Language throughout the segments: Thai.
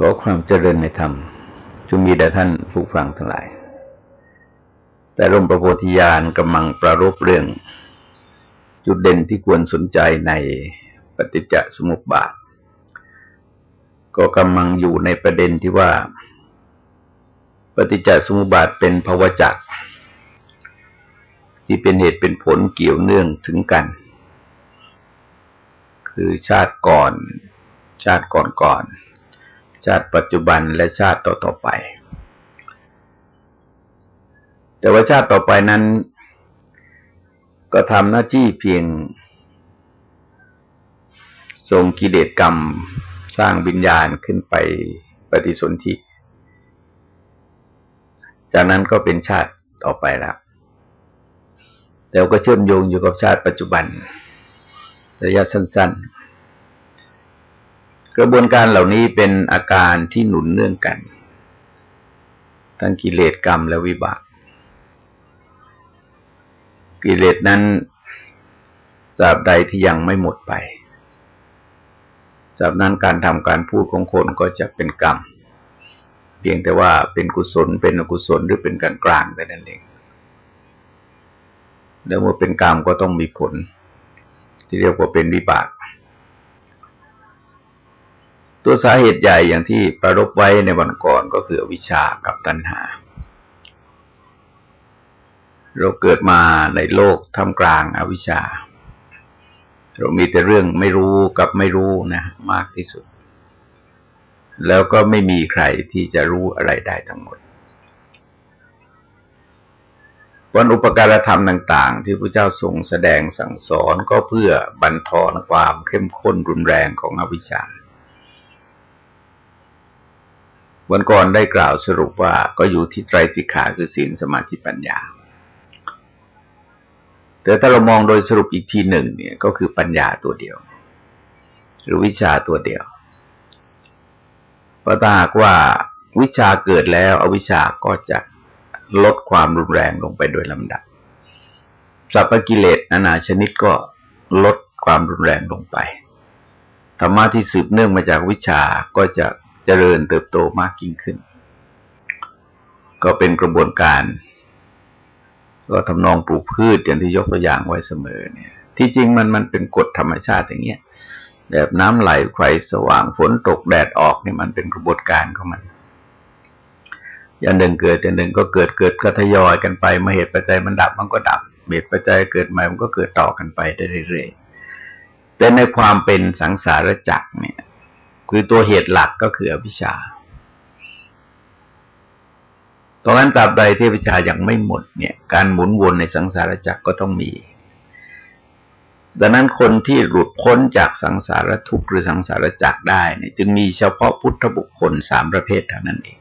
ขอความเจริญในธรรมจงมีแด่ท่านผู้ฟังทั้งหลาย แต่ร่มประโพธิญาณกำลังประรบเรื่อง จุดเด่นที่ควรสนใจในปฏิจจสมุปบาท ก็กำลังอยู่ในประเด็นที่ว่า ปฏิจจสมุปบาทเป็นภาวะจักที่เป็นเหตุเป็นผลเกี่ยวเนื่องถึงกัน คือชาติก่อน ชาติก่อนก่อน ชาติปัจจุบันและชาติต่อๆไป แต่ว่าชาติต่อไปนั้น ก็ทำหน้าที่เพียงทรงกิเลสกรรมสร้างวิญญาณขึ้นไปปฏิสนธิ จากนั้นก็เป็นชาติต่อไปแล้ว แต่ก็เชื่อมโยงอยู่กับชาติปัจจุบันระยะสั้น ๆ กระบวนการเหล่านี้เป็นอาการที่หนุนเนื่องกัน ทั้งกิเลสกรรมและวิบาก กิเลสนั้นสาบใดที่ยังไม่หมดไปจากนั้นการทำการพูดของคนก็จะเป็นกรรม เพียงแต่ว่าเป็นกุศลเป็นอกุศลหรือเป็นกลางกลางแต่นั้นเอง แล้วเมื่อเป็นกรรมก็ต้องมีผล ที่เรียกว่าเป็นวิบาก ตัวสาเหตุใหญ่อย่างที่ประรบไว้ในวันก่อนก็คือวิชากับตัณหา เราเกิดมาในโลกท่ามกลางอวิชชา เรามีแต่เรื่องไม่รู้กับไม่รู้นะมากที่สุด แล้วก็ไม่มีใครที่จะรู้อะไรได้ทั้งหมดวันอุปการธรรมต่าง ๆ ที่พระเจ้าทรงแสดงสั่งสอนก็เพื่อบันทอนความเข้มข้นรุนแรงของอวิชชา วันก่อนได้กล่าวสรุปว่าก็อยู่ที่ไตรสิกขาคือศีลสมาธิปัญญา แต่ถ้าเรามองโดยสรุปอีกทีหนึ่งเนี่ยก็คือปัญญาตัวเดียว หรือวิชาตัวเดียวเพราะถ้าหากว่าวิชาเกิดแล้วอวิชาก็จะลดความรุนแรงลงไปโดยลำดับสัพพกิเลสนานาชนิดก็ลดความรุนแรงลงไปธรรมะที่สืบเนื่องมาจากวิชาก็จะ เจริญเติบโตมากยิ่งขึ้น ก็เป็นกระบวนการ ก็ทำนองปลูกพืชอย่างที่ยกตัวอย่างไว้เสมอเนี่ย ที่จริงมันมันเป็นกฎธรรมชาติอย่างเงี้ยแบบน้ำไหลไฟสว่างฝนตกแดดออกเนี่ยมันเป็นกระบวนการของมันอย่างหนึ่งเกิดอย่างหนึ่งก็เกิดเกิดก็ทยอยกันไปมาเหตุปัจจัยมันดับมันก็ดับเหตุปัจจัยเกิดใหม่มันก็เกิดต่อกันไปได้เรื่อยๆแต่ในความเป็นสังสารวัฏเนี่ย คือตัวเหตุหลักก็คืออวิชชาตรงนั้นตราบใดที่วิชายังไม่หมดเนี่ย การหมุนวนในสังสารวัฏก็ต้องมี ดังนั้นคนที่หลุดพ้นจากสังสารทุกข์หรือสังสารวัฏได้เนี่ยจึงมีเฉพาะพุทธบุคคลสามประเภทเท่านั้นเอง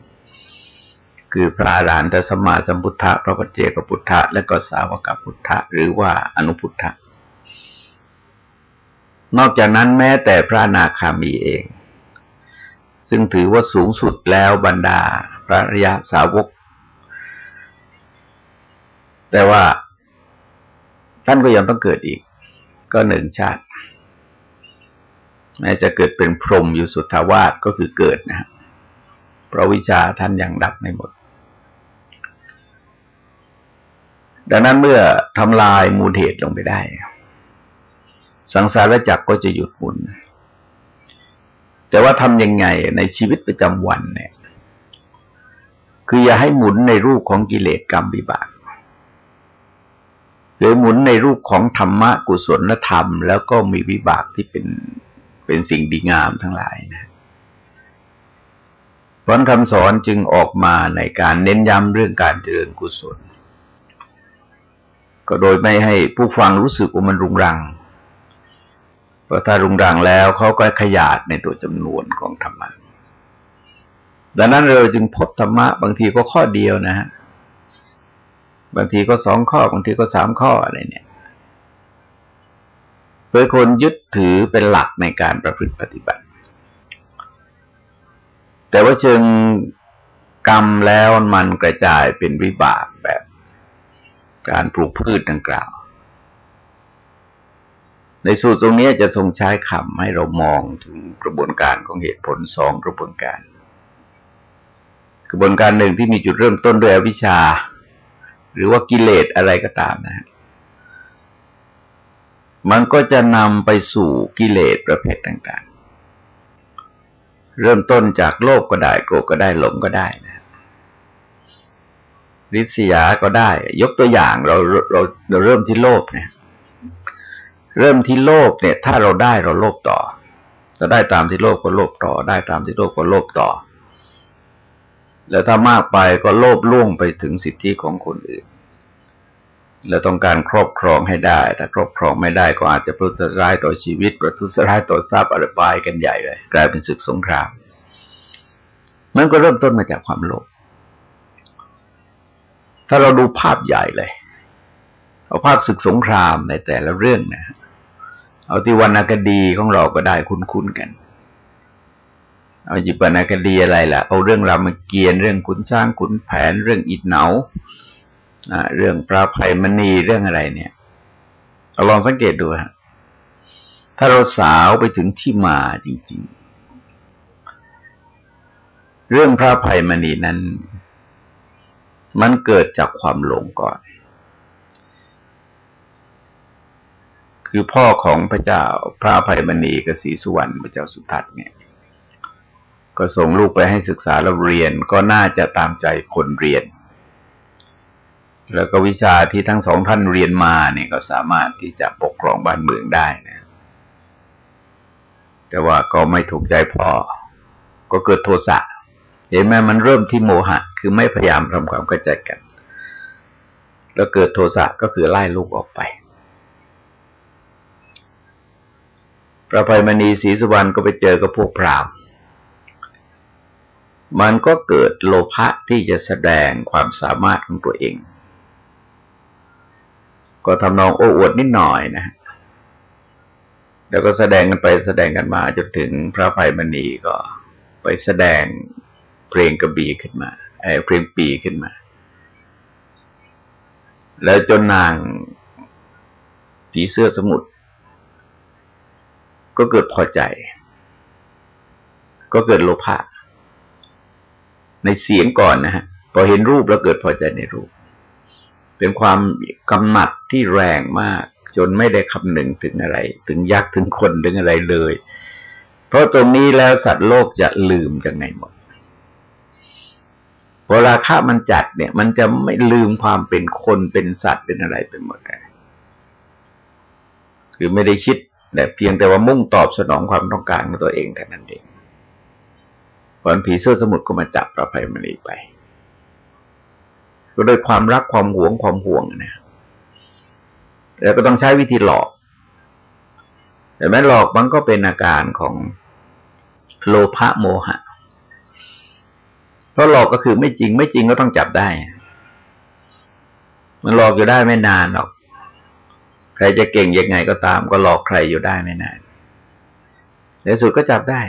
คือพระอรหันตสมมาสัมพุทธะพระปัจเจกพุทธะและก็สาวกพุทธะหรือว่าอนุพุทธะนอกจากนั้นแม้แต่พระนาคามีเอง ซึ่งถือว่าสูงสุดแล้วบรรดาพระรยาสาวก แต่ว่าท่านก็ยังต้องเกิดอีก ก็หนึ่งชาติ แม้จะเกิดเป็นพรหมอยู่สุทธาวาสก็คือเกิดนะ เพราะวิชาท่านยังดับไม่หมด ดังนั้นเมื่อทำลายมูลเหตุลงไปได้ สังสารวัฏก็จะหยุดหมุน แต่ว่าทำยังไงในชีวิตประจำวันเนี่ย คืออย่าให้หมุนในรูปของกิเลสกรรมวิบากหรือหมุนในรูปของธรรมะกุศลธรรม แล้วก็มีวิบากที่เป็นเป็นสิ่งดีงามทั้งหลายนะเพราะคำสอนจึงออกมาในการเน้นย้ำเรื่องการเจริญกุศล ก็โดยไม่ให้ผู้ฟังรู้สึกว่ามันรุงรัง พราะถ้ารุงรังแล้วเขาก็ขยาดในตัวจำนวนของธรรมะดังนั้นเราจึงพบธรรมะ บางทีก็ข้อเดียวนะฮะบางทีก็สองข้อบางทีก็สามข้ออะไรเนี่ยเพื่อคนยึดถือเป็นหลักในการประพฤติปฏิบัติ แต่ว่าเชิงกรรมแล้วมันกระจายเป็นวิบากแบบการปลูกพืชดังกล่าว ในสูตรตรงนี้จะทรงใช้คำให้เรามองถึงกระบวนการของเหตุผลสองกระบวนการ กระบวนการหนึ่งที่มีจุดเริ่มต้นด้วยอวิชชา หรือว่ากิเลสอะไรก็ตามนะ มันก็จะนำไปสู่กิเลสประเภทต่างๆ เริ่มต้นจากโลภก็ได้โกรธก็ได้หลงก็ได้นะริษยาก็ได้ ยกตัวอย่างเราเราเราเริ่มที่โลภเนี่ย เริ่มที่โลภเนี่ย ถ้าเราได้เราโลภต่อเราได้ตามที่โลภก็โลภต่อ ได้ตามที่โลภก็โลภต่อ แล้วถ้ามากไปก็โลภล่วงไปถึงสิทธิของคนอื่น แล้วต้องการครอบครองให้ได้ ถ้าครอบครองไม่ได้ก็อาจจะประทุษร้ายต่อชีวิต ประทุษร้ายต่อทรัพย์อะไรไปกันใหญ่เลย กลายเป็นศึกสงครามมันก็เริ่มต้นมาจากความโลภถ้าเราดูภาพใหญ่เลย เอาภาพศึกสงครามในแต่ละเรื่องนะ เอาที่วรรณคดีของเราก็ได้คุ้นๆกัน เอาจิปนาคดีอะไรล่ะ เอาเรื่องรามเกียรติเรื่องขุนช้างขุนแผน เรื่องอิดเหนาเรื่องพระภัยมณีเรื่องอะไรเนี่ยเอาลองสังเกตดูฮะถ้าเราสาวไปถึงที่มาจริง ๆ เรื่องพระภัยมณีนั้น มันเกิดจากความหลงก่อน คือพ่อของพระเจ้าพระภัยมณีกับศรีสุวรรณพระเจ้าสุทัศน์เนี่ย ก็ส่งลูกไปให้ศึกษาแล้วเรียนก็น่าจะตามใจคนเรียน แล้วก็วิชาที่ทั้งสองท่านเรียนมาเนี่ยก็สามารถที่จะปกครองบ้านเมืองได้นะ แต่ว่าก็ไม่ถูกใจพอก็เกิดโทสะเห็นไหมมันเริ่มที่โมหะ คือไม่พยายามทำความเข้าใจกัน แล้วเกิดโทสะก็คือไล่ลูกออกไป พระภัยมณีศรีสุวรรณก็ไปเจอกับพวกพราหมณ์มันก็เกิดโลภะที่จะแสดงความสามารถของตัวเอง ก็ทำนองโอ้อวดนิดหน่อยนะ แล้วก็แสดงกันไปแสดงกันมาจนถึงพระภัยมณีก็ไปแสดงเพลงกระบี่ขึ้นมาไอ้เพลงปีขึ้นมา แล้วจนนางผีเสื้อสมุทร ก็เกิดพอใจ ก็เกิดโลภะในเสียงก่อนนะฮะพอเห็นรูปแล้วเกิดพอใจในรูป เป็นความกำหนัดที่แรงมาก จนไม่ได้คำหนึ่งถึงอะไร ถึงยักษ์ถึงคนถึงอะไรเลย เพราะตรงนี้แล้วสัตว์โลกจะลืมจากไหนหมดพอราคามันจัดเนี่ย มันจะไม่ลืมความเป็นคนเป็นสัตว์เป็นอะไรเป็นหมดเลยคือไม่ได้คิด แต่เพียงแต่ว่ามุ่งตอบสนองความต้องการของตัวเองแค่นั้นเองวันผีเสื้อสมุทรก็มาจับพระภัยมณีไป ก็โดยความรักความหวงความห่วงนะแล้วก็ต้องใช้วิธีหลอก แต่แม้หลอกมันก็เป็นอาการของโลภะโมหะ เพราะหลอกก็คือไม่จริง ไม่จริงก็ต้องจับได้ มันหลอกอยู่ได้ไม่นานหรอก ใครจะเก่งยังไงก็ตามก็หลอกใครอยู่ได้ไม่นานในสุดก็จับได้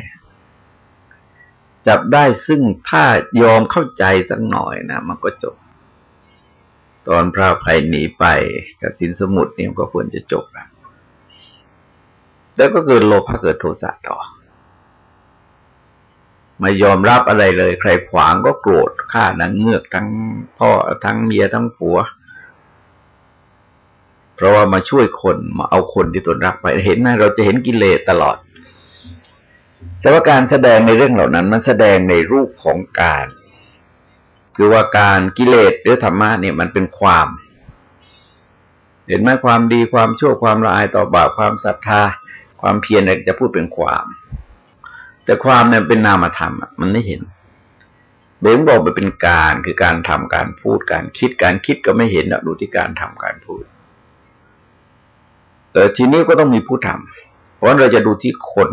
จับได้ซึ่งถ้ายอมเข้าใจสักหน่อยนะมันก็จบ ตอนพระภัยหนีไปกับสินสมุทรเนี่มันก็ควรจะจบแล้วแล้วก็เกิดโลภะเกิดโทสะต่อ ไม่ยอมรับอะไรเลย ใครขวางก็โกรธฆ่านังเงือกทั้งพ่อทั้งเมียทั้งผัว เพราะว่ามาช่วยคนมาเอาคนที่ตนรักไปเห็นไหมเราจะเห็นกิเลสตลอด แต่ว่าการแสดงในเรื่องเหล่านั้น มันแสดงในรูปของการ คือว่าการกิเลสหรือธรรมะเนี่ยมันเป็นความ เห็นไหมความดีความชั่วความละอายต่อบาปความศรัทธา ความเพียรเนี่ยจะพูดเป็นความ แต่ความเนี่ยเป็นนามธรรมมันไม่เห็นเบงบอกไปเป็นการคือการทำการพูดการคิดการคิดก็ไม่เห็นดูที่การทำการพูด แต่ทีนี้ก็ต้องมีผู้ทำเพราะเราจะดูที่คน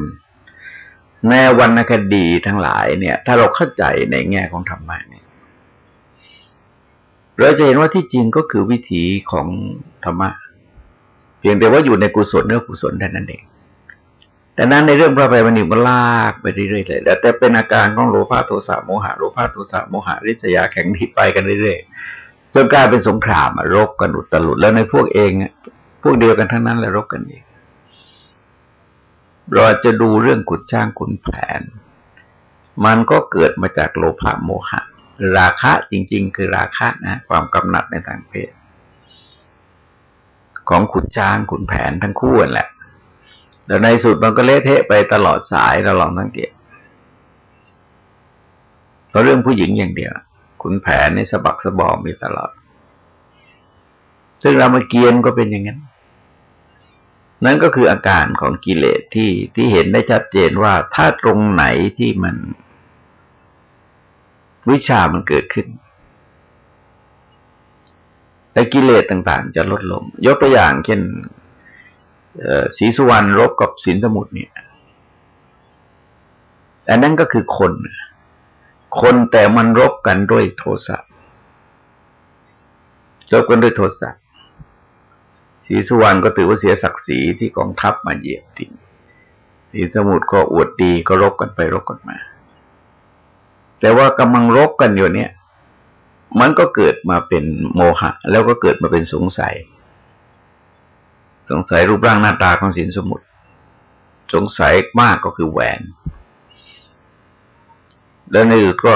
ในวรรณคดีทั้งหลายเนี่ย ถ้าเราเข้าใจในแง่ของธรรมะเนี่ยเราจะเห็นว่าที่จริงก็คือวิถีของธรรมะเพียงแต่ว่าอยู่ในกุศลเนื้อกุศลเท่านั้นเองแต่นั้นในเรื่องพระภัยมันมันลากไปเรื่อยๆเลยแต่เป็นอาการของโลภะโทสะโมหะโลภะโทสะโมหะริษยาแข็งทิไปกันเรื่อยๆจนกลายเป็นสงครามรบกันอุตลุดแล้วในพวกเอง พวกเดียวกันทั้งนั้นแหละรบกันเองเราจะดูเรื่องขุดช่างขุนแผน มันก็เกิดมาจากโลภะโมหะ ราคะจริง ๆ คือราคะนะ ความกำหนัดในทางเพศ ของขุนช้างขุนแผนทั้งคู่นั่นแหละแต่ในสุดมันก็เละเทะไปตลอดสายเราลองสังเกตเพราะเรื่องผู้หญิงอย่างเดียว ขุนแผนในสะบักสะบอมมีตลอด ซึ่งรามเกียรติ์ก็เป็นอย่างนั้น นั่นก็คืออาการของกิเลสที่ที่เห็นได้ชัดเจนว่าถ้าตรงไหนที่มันวิชามันเกิดขึ้นและกิเลสต่างๆ จะลดลง ยกตัวอย่างเช่นสีสุวรรณรบกับสินสมุทรเนี่ยอันนั้นก็คือคน คนแต่มันรบกันด้วยโทสะรบกันด้วยโทสะ สีสุวรรณก็ถือว่าเสียศักดิ์ศรีที่กองทัพมาเหยียบทิ้งสีสมุทรก็อวดดีก็รบกันไปรบกันมา แต่ว่ากำลังรบกันอยู่เนี่ย มันก็เกิดมาเป็นโมหะ แล้วก็เกิดมาเป็นสงสัย สงสัยรูปร่างหน้าตาของสินสมุทรสงสัยมากก็คือแหวน แล้วในอื่นก็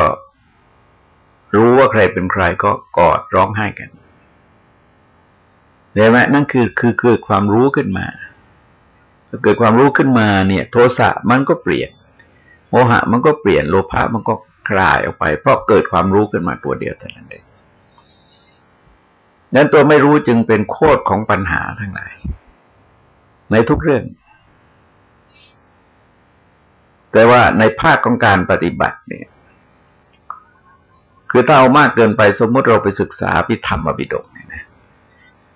รู้ว่าใครเป็นใครก็กอดร้องไห้กัน เห็นไหมนั่นคือคือเกิดความรู้ขึ้นมาเกิดความรู้ขึ้นมาเนี่ย โทสะมันก็เปลี่ยน โมหะมันก็เปลี่ยนโลภะมันก็คลายออกไป เพราะเกิดความรู้ขึ้นมาตัวเดียวเท่านั้นเองนั้นตัวไม่รู้จึงเป็นโคตรของปัญหาทั้งหลาย ในทุกเรื่อง แต่ว่าในภาคของการปฏิบัติเนี่ย คือถ้าเอามากเกินไปสมมติเราไปศึกษาพิธรรมอภิดก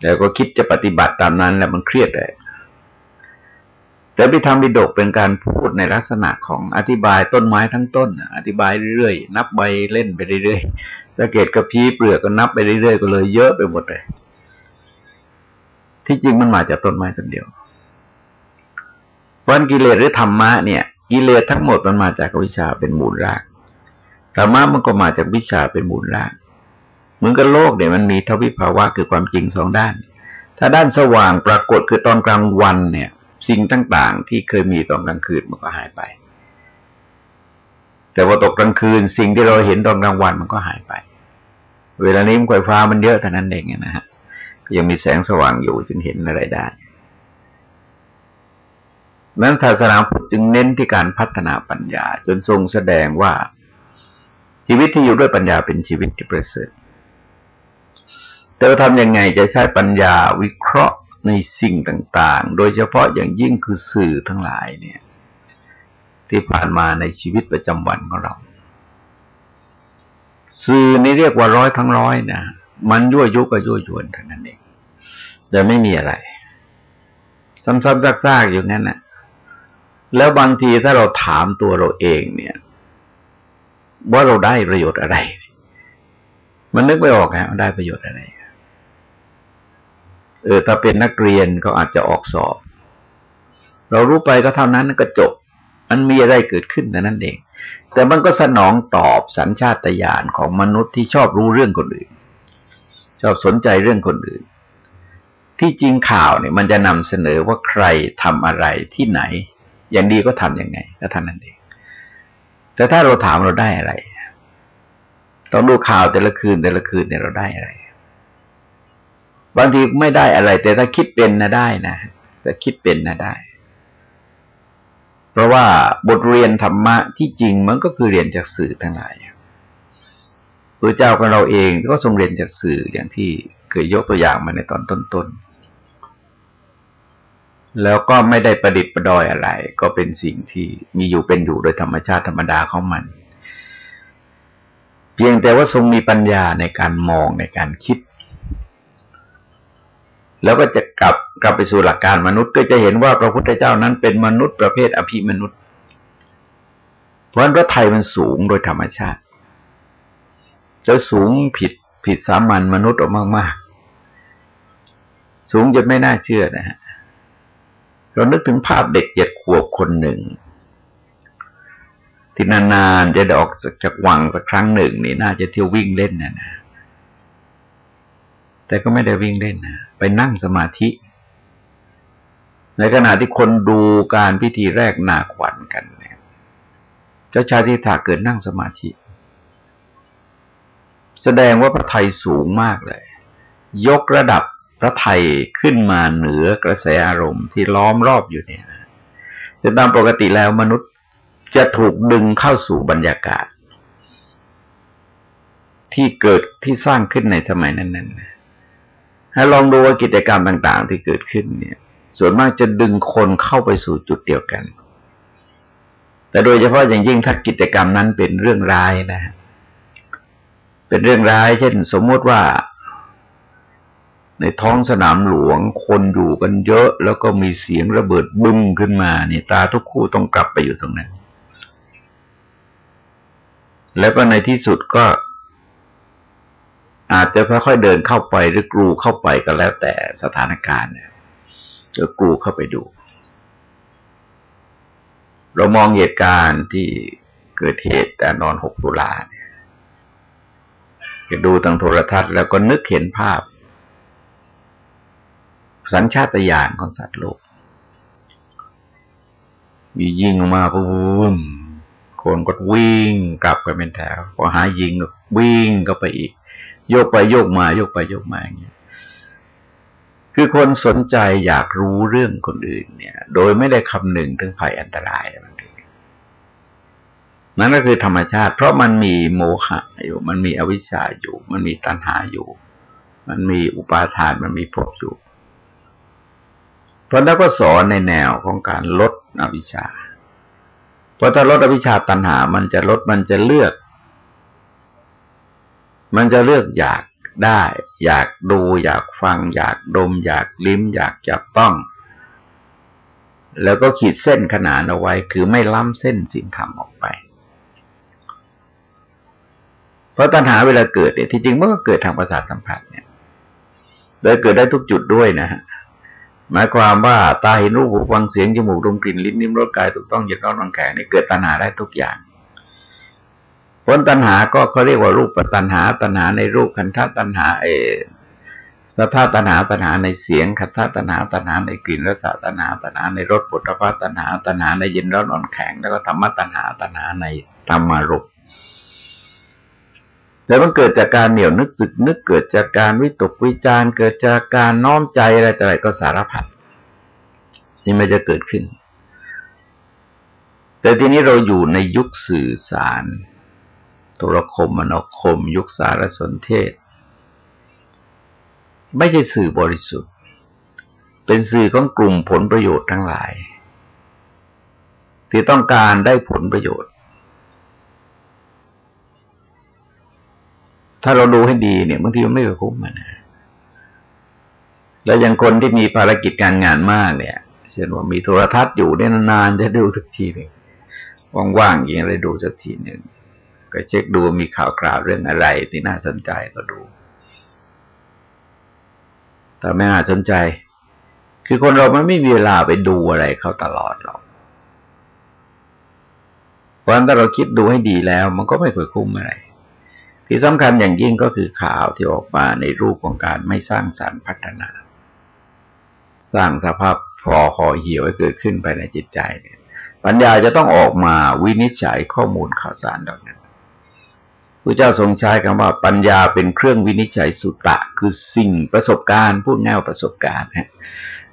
แล้วก็คิดจะปฏิบัติตามนั้น แล้วมันเครียดเลยแต่พิธรรมบิดกเป็นการพูดในลักษณะของอธิบายต้นไม้ทั้งต้น อธิบายเรื่อยๆ นับใบเล่นไปเรื่อยๆสะเก็ดกระพี้เปลือกก็นับไปเรื่อยๆก็เลยเยอะไปหมดเลย ที่จริงมันมาจากต้นไม้ต้นเดียววันกิเลสหรือธรรมะเนี่ย กิเลสทั้งหมดมันมาจากวิชาเป็นมูลรากธรรมะมันก็มาจากวิชาเป็นมูลราก เหมือนกับโลกเนี่ยมันมีทวิภาวะคือความจริงสองด้าน ถ้าด้านสว่างปรากฏคือตอนกลางวันเนี่ย สิ่งต่างๆ ที่เคยมีตอนกลางคืนมันก็หายไป แต่ว่าตกกลางคืนสิ่งที่เราเห็นตอนกลางวันมันก็หายไป เวลานี้มันไฟฟ้ามันเยอะเท่นั้นเองนะฮะยังมีแสงสว่างอยู่จึงเห็นอะไรได้นั้นศาสนาพุทธจึงเน้นที่การพัฒนาปัญญา จนทรงแสดงว่าชีวิตที่อยู่ด้วยปัญญาเป็นชีวิตที่ประเสริฐ แต่ทำยังไงจะใช้ปัญญาวิเคราะห์ในสิ่งต่าง ๆ โดยเฉพาะอย่างยิ่งคือสื่อทั้งหลายเนี่ย ที่ผ่านมาในชีวิตประจำวันของเรา สื่อนี่เรียกว่าร้อยทั้งร้อยนะมันยั่วยุกับยั่วยวนเท่านั้นเองแต่ไม่มีอะไร ซ้ำๆซากๆอยู่งั้นนะแล้วบางทีถ้าเราถามตัวเราเองเนี่ย ว่าเราได้ประโยชน์อะไร มันนึกไม่ออกฮะได้ประโยชน์อะไร เออถ้าเป็นนักเรียนก็อาจจะออกสอบ เรารู้ไปก็เท่านั้นก็จบ มันมีอะไรเกิดขึ้นแต่นั้นเอง แต่มันก็สนองตอบสัญชาตญาณของมนุษย์ที่ชอบรู้เรื่องคนอื่น ชอบสนใจเรื่องคนอื่น ที่จริงข่าวเนี่ยมันจะนำเสนอว่าใครทำอะไรที่ไหน อย่างดีก็ทํำยังไงก็ท่านั้นเอง แต่ถ้าเราถามเราได้อะไรเราดูข่าวแต่ละคืนแต่ละคืนเนี่ยเราได้อะไร บางทีไม่ได้อะไร แต่ถ้าคิดเป็นนะได้นะแต่คิดเป็นนะได้ เพราะว่าบทเรียนธรรมะที่จริงมันก็คือเรียนจากสื่อทั้งหลายพระเจ้าของเราเองก็ทรงเรียนจากสื่ออย่างที่เคยยกตัวอย่างมาในตอนต้นๆ แล้วก็ไม่ได้ประดิษฐ์ประดอยอะไร ก็เป็นสิ่งที่มีอยู่เป็นอยู่โดยธรรมชาติธรรมดาของมัน เพียงแต่ว่าทรงมีปัญญาในการมองในการคิด แล้วก็จะกลับกลับไปสู่หลักการมนุษย์ก็จะเห็นว่าพระพุทธเจ้านั้นเป็นมนุษย์ประเภทอภิมนุษย์ เพราะพระไทยมันสูงโดยธรรมชาติ จะสูงผิดผิดสามัญมนุษย์ออกมาก ๆ สูงจนไม่น่าเชื่อนะฮะเรานึกถึงภาพเด็กเจ็ดขวบคนหนึ่ง ที่นานๆจะได้ออกจากวังสักครั้งหนึ่งนี่น่าจะเที่ยววิ่งเล่นนะนะ แต่ก็ไม่ได้วิ่งเล่นนะไปนั่งสมาธิ ในขณะที่คนดูการพิธีแรกนาขวัญกันเนี่ยเจ้าชายทิฏฐาเกิดนั่งสมาธิ แสดงว่าพระไทยสูงมากเลย ยกระดับพระไทยขึ้นมาเหนือกระแสอารมณ์ที่ล้อมรอบอยู่เนี่ยแต่ตามปกติแล้วมนุษย์จะถูกดึงเข้าสู่บรรยากาศ ที่เกิดที่สร้างขึ้นในสมัยนั้นๆ ให้ลองดูว่ากิจกรรมต่างๆ ที่เกิดขึ้นเนี่ย ส่วนมากจะดึงคนเข้าไปสู่จุดเดียวกัน แต่โดยเฉพาะอย่างยิ่งถ้ากิจกรรมนั้นเป็นเรื่องร้ายนะ เป็นเรื่องร้าย เช่น สมมติว่า ในท้องสนามหลวง คนอยู่กันเยอะ แล้วก็มีเสียงระเบิดบึ้มขึ้นมาเนี่ยตาทุกคู่ต้องกลับไปอยู่ตรงนั้น แล้วก็ในที่สุดก็ อาจจะค่อยๆเดินเข้าไปหรือกรูเข้าไปก็แล้วแต่สถานการณ์เนี่ยจะกรูเข้าไปดู เรามองเหตุการณ์ที่เกิดเหตุแต่นอนหกตุลาเนี่ยดูทางโทรทัศน์แล้วก็นึกเห็นภาพ สัญชาตญาณของสัตว์โลก มียิงออกมาปุ๊บคนก็วิ่งกลับกันเป็นแถวพอหายิงก็วิ่งก็ไปอีก โยกไปโยกมาโยกไปโยกมาอย่างเงี้ยคือคนสนใจอยากรู้เรื่องคนอื่นเนี่ย โดยไม่ได้คำนึงถึงภัยอันตรายบางทีนั่นก็คือธรรมชาติ เพราะมันมีโมหะอยู่ มันมีอวิชชาอยู่ มันมีตัณหาอยู่ มันมีอุปาทานมันมีภพอยู่พราะนั้นก็สอนในแนวของการลดอวิชชา เพราะถ้าลดอวิชชาตัณหา มันจะลดมันจะเลือก มันจะเลือกอยากได้ อยากดู อยากฟัง อยากดม อยากลิ้ม อยากจับต้อง แล้วก็ขีดเส้นขนานเอาไว้ คือไม่ล้ำเส้นสิ่งธรรมออกไป เพราะตัณหาเวลาเกิดเนี่ยที่จริงมันก็เกิดทางประสาทสัมผัสเนี่ย โดยเกิดได้ทุกจุดด้วยนะฮะหมายความว่าตาเห็นรูปหูฟังเสียงจมูกดมกลิ่นลิ้นนิ้มรสกายถูกต้องเยึดร้อนวางแข็งนี่เกิดตัณหาได้ทุกอย่าง ลตัณหาก็เขาเรียกว่ารูปปัตัณหาตัณหาในรูปคันธตัณหาเอสัทธาตัณหาตัณหาในเสียงคัทธตัณหาตัณหาในกลิ่นรสตัณหาตัณหาในรสปุถะตัณหาตัณหาในเย็นร้อนอ่อนแข็งแล้วก็ธรรมตัณหาตัณหาในธรรมารมแต่มันเกิดจากการเหนียวนึกสึกนึกเกิดจากการวิตกวิจารเกิดจากการน้อมใจอะไรแต่อะไรก็สารพัดนี่มันจะเกิดขึ้น แต่ทีนี้เราอยู่ในยุคสื่อสาร ทรคมมนคม ยุคสารสนเทศ ไม่ใช่สื่อบริสุทธิ์ เป็นสื่อของกลุ่มผลประโยชน์ทั้งหลาย ที่ต้องการได้ผลประโยชน์ ถ้าเราดูให้ดีเนี่ยบางทีมันไม่คุ้มมันนะแล้วอย่างคนที่มีภารกิจการงานมากเนี่ย เช่นว่ามีโทรทัศน์อยู่ได้นานๆจะดูสักทีหนึ่งว่างๆอย่างไรดูสักทีหนึ่ง ก็เช็คดูมีข่าวคราวเรื่องอะไรที่น่าสนใจก็ดู แต่ไม่น่าสนใจ คือคนเรามันไม่มีเวลาไปดูอะไรเขาตลอดหรอกเพราะฉะนั้นถ้าเราคิดดูให้ดีแล้ว มันก็ไม่เคยคุ้มอะไรที่สำคัญอย่างยิ่งก็คือข่าวที่ออกมาในรูปของการไม่สร้างสารรค์พัฒนา สร้างสภาพพอห่อเหี่ยวให้เกิดขึ้นภายในจิตใจเนี่ยปัญญาจะต้องออกมาวินิจฉัยข้อมูลข่าวสารเหล่านั้น พระเจ้าทรงใช้คำว่าปัญญาเป็นเครื่องวินิจฉัยสุตะ คือสิ่งประสบการณ์ พูดง่ายประสบการณ์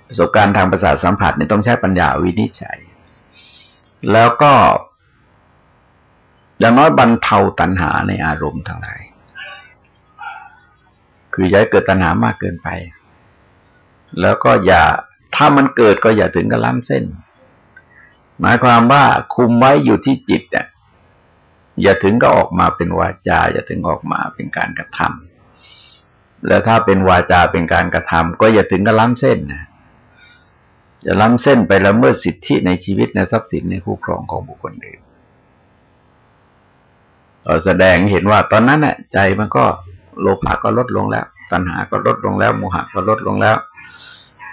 ประสบการณ์ทางประสาทสัมผัสเนี่ยต้องใช้ปัญญาวินิจฉัย แล้วก็อย่างน้อยบรรเทาตัณหาในอารมณ์ทั้งหลาย คืออย่าเกิดตัณหามากเกินไป แล้วก็อย่าถ้ามันเกิดก็อย่าถึงกับล้ำเส้น หมายความว่าคุมไว้อยู่ที่จิต อย่าถึงก็ออกมาเป็นวาจา อย่าถึงออกมาเป็นการกระทำแล้วถ้าเป็นวาจาเป็นการกระทำก็อย่าถึงกับล้ำเส้นนะอย่าล้ำเส้นไปละเมิดสิทธิในชีวิตในทรัพย์สินในคู่ครองของบุคคลอื่นแสดงเห็นว่าตอนนั้นน่ะใจมันก็โลภะก็ลดลงแล้ว ตัณหาก็ลดลงแล้วโมหะก็ลดลงแล้ว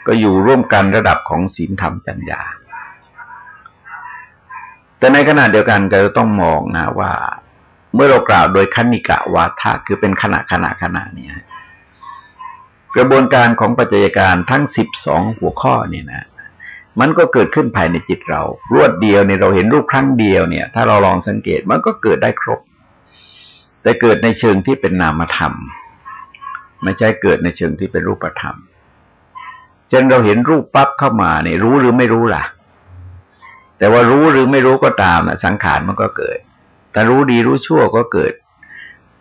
ก็อยู่ร่วมกันระดับของศีลธรรมจัญญา แต่ในขณะเดียวกันก็จะต้องมองนะว่า เมื่อเรากล่าวโดยคณิกะวาทะคือเป็นขณะขณะขณะเนี่ยกระบวนการของปัจจัยการทั้งสิบสองหัวข้อเนี่ยนะ มันก็เกิดขึ้นภายในจิตเรา รวดเดียวเนี่ยเราเห็นรูปครั้งเดียวเนี่ย ถ้าเราลองสังเกตมันก็เกิดได้ครบ แต่เกิดในเชิงที่เป็นนามธรรม ไม่ใช่เกิดในเชิงที่เป็นรูปธรรมเช่นเราเห็นรูปปั๊บเข้ามาเนี่ยรู้หรือไม่รู้ล่ะ แต่ว่ารู้หรือไม่รู้ก็ตามนะสังขารมันก็เกิดแต่รู้ดีรู้ชั่วก็เกิด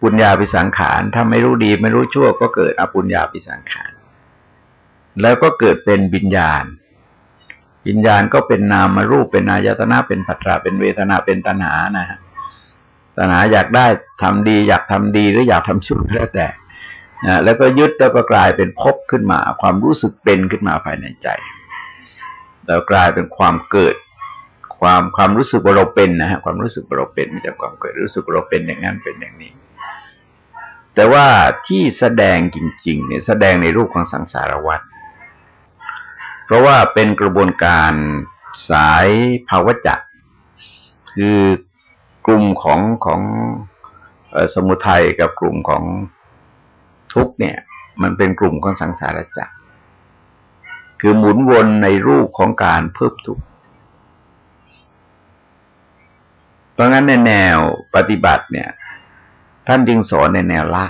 ปุญญาปิสังขาร ถ้าไม่รู้ดีไม่รู้ชั่วก็เกิดอปุญญาปิสังขาร แล้วก็เกิดเป็นวิญญาณ วิญญาณก็เป็นนามรูปเป็นอายตนะเป็นปัตราเป็นเวทนาเป็นตัณหานะฮะตัณหาอยากได้ทำดี อยากทำดีหรืออยากทำชั่วแล้วแต่นะแล้วก็ยึดแล้วก็กลายเป็นภพขึ้นมา ความรู้สึกเป็นขึ้นมาภายในใจ แล้วกลายเป็นความเกิด ความความรู้สึกว่าเราเป็นนะฮะความรู้สึกว่าเราเป็นมาจากความเกิดรู้สึกว่าเราเป็นอย่างนั้นเป็นอย่างนี้ แต่ว่าที่แสดงจริง ๆ เนี่ยแสดงในรูปของสังสารวัฏเพราะว่าเป็นกระบวนการสายภาวะจักคือกลุ่มของของสมุทัยกับกลุ่มของทุกเนี่ย มันเป็นกลุ่มของสังสารจักรคือหมุนวนในรูปของการเพิ่มทุกข์ เพราะงั้นในแนวปฏิบัติเนี่ย ท่านจึงสอนในแนวละ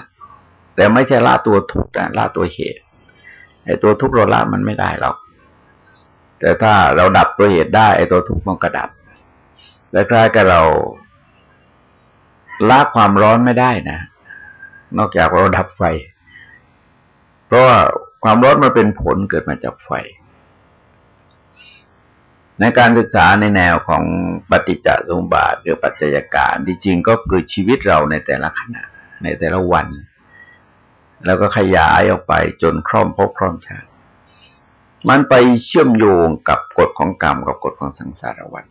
แต่ไม่ใช่ละตัวทุกข์นะละตัวเหตุไอ้ตัวทุกข์เราละมันไม่ได้หรอก แต่ถ้าเราดับตัวเหตุได้ไอ้ตัวทุกข์มันก็ดับและคล้ายกับเราละความร้อนไม่ได้นะนอกจากเราดับไฟ เพราะว่าความร้อนมันเป็นผลเกิดมาจากไฟ ในการศึกษาในแนวของปฏิจจสมบาทหรือปัจจัยการที่จริงก็เกิดชีวิตเราในแต่ละขณะ ในแต่ละวัน แล้วก็ขยายออกไปจนคร่อมพบคร่อมชาติ มันไปเชื่อมโยงกับกฎของกรรมกับกฎของสังสารวัฏ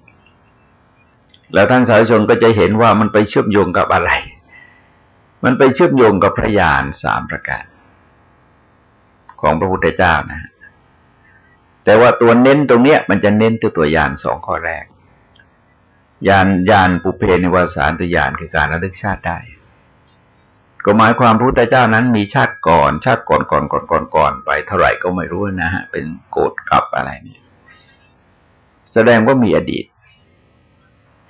แล้วท่านสาธุชนก็จะเห็นว่ามันไปเชื่อมโยงกับอะไร มันไปเชื่อมโยงกับพระญาณสามประการ ของพระพุทธเจ้านะ แต่ว่าตัวเน้นตรงเนี้ยมันจะเน้นตัวตัวยานสองข้อแรก ยานยานปุเพในิวสานตัวยานคือการระลึกชาติได้ ก็หมายความพระพุทธเจ้านั้นมีชาติก่อน ชาติก่อนก่อนก่อนก่อนก่อนไปเท่าไหร่ก็ไม่รู้นะฮะ เป็นโกดกลับอะไรนี่แสดงว่ามีอดีต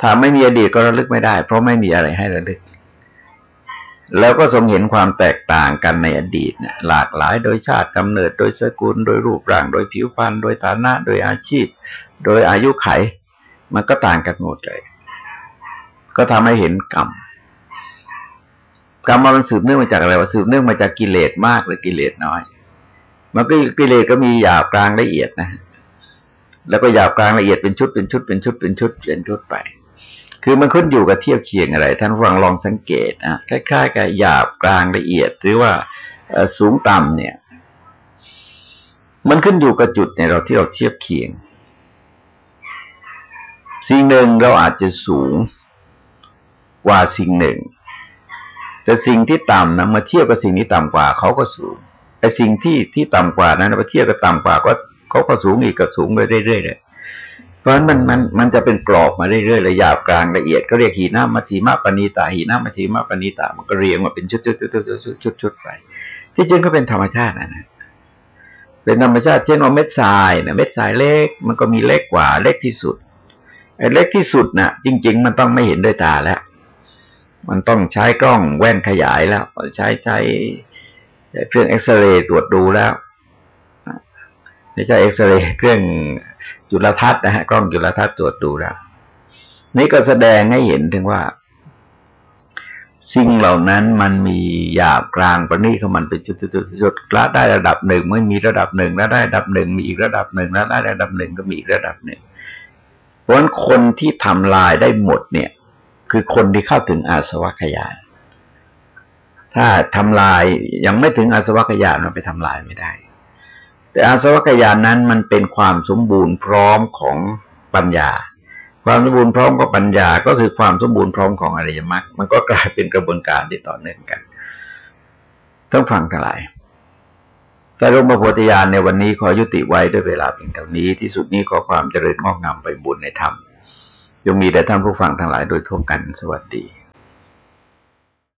ถ้าไม่มีอดีตก็ระลึกไม่ได้ เพราะไม่มีอะไรให้ระลึก แล้วก็ทรงเห็นความแตกต่างกันในอดีตเนี่ยหลากหลายโดยชาติกำเนิดโดยสกุล โดยรูปร่าง โดยผิวพรรณโดยฐานะ โดยอาชีพ โดยอายุไข มันก็ต่างกันหมดเลย ก็ทำให้เห็นกรรมกรรมมันสืบเนื่องมาจากอะไรวะสืบเนื่องมาจากกิเลสมากหรือกิเลสน้อย มันก็กิเลสก็มีหยาบกลางละเอียดนะ แล้วก็หยาบกลางละเอียดเป็นชุดเป็นชุดเป็นชุดเป็นชุดเป็นชุดไป คือมันขึ้นอยู่กับเทียบเคียงอะไร ท่านฟังลองสังเกตนะคล้ายๆกับหยาบกลางละเอียด หรือว่าสูงต่ำเนี่ย มันขึ้นอยู่กับจุดในเราที่เราเทียบเคียง สิ่งหนึ่งเราอาจจะสูงกว่าสิ่งหนึ่ง แต่สิ่งที่ต่ำนะมาเทียบกับสิ่งที่ต่ำกว่าเขาก็สูงไอ้สิ่งที่ที่ต่ำกว่านั้นมาเทียบกับต่ำกว่าก็เขาก็สูงอีกก็สูงไปเรื่อยๆเลย เพราะฉะนั้นมันมันมันจะเป็นกรอบมาเรื่อยๆระยาบกลางละเอียดก็เรียกหีน้ามาชีมาปณีตาหีน้ามาชีมาปณีตามันก็เรียงมาเป็นชุดชุดชุดชุดชุดชุดชุดไป ที่จริงก็เป็นธรรมชาตินะนะเป็นธรรมชาติเช่นว่าเม็ดทรายนะเม็ดทรายเล็ก มันก็มีเล็กกว่าเล็กที่สุดไอ้เล็กที่สุดนะ่ะ จริง ๆ มันต้องไม่เห็นด้วยตาแล้ว มันต้องใช้กล้องแว่นขยายแล้วใช้ใช้เครื่องเอ็กซเรย์ตรวจดูแล้วไม่ใช่เอ็กซเรย์เครื่อง จุลทรรศน์นะฮะกล้องจุลทรรศน์ตรวจดูแล้ว นี่ก็แสดงให้เห็นถึงว่า สิ่งเหล่านั้นมันมีหยาบกลางประณีตของมันเป็นจุดจุดจุดละได้ระดับหนึ่งไม่มีระดับหนึ่งแล้วได้ระดับหนึ่งมีอีกระดับหนึ่งแล้วได้ระดับหนึ่งก็มีอีกระดับหนึ่งเพราะฉะนั้นคนที่ทำลายได้หมดเนี่ย คือคนที่เข้าถึงอาสวัคยานถ้าทำลายยังไม่ถึงอาสวัคยานมันไปทำลายไม่ได้ แต่อาสวัคยานนั้นมันเป็นความสมบูรณ์พร้อมของปัญญา ความสมบูรณ์พร้อมของปัญญา ก็คือความสมบูรณ์พร้อมของอริยมรรค มันก็กลายเป็นกระบวนการที่ต่อเนื่องกันต้องฟังทั้งหลายแต่ร่มพระโพธิญาณในวันนี้ขอยุติไว้ด้วยเวลาเพียงเท่านี้ ที่สุดนี้ขอความเจริญงอกงามไปบุญในธรรมจงมีแด่ท่านผู้ฟังทั้งหลายโดยทั่วกันสวัสดี